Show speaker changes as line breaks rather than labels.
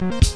Bye.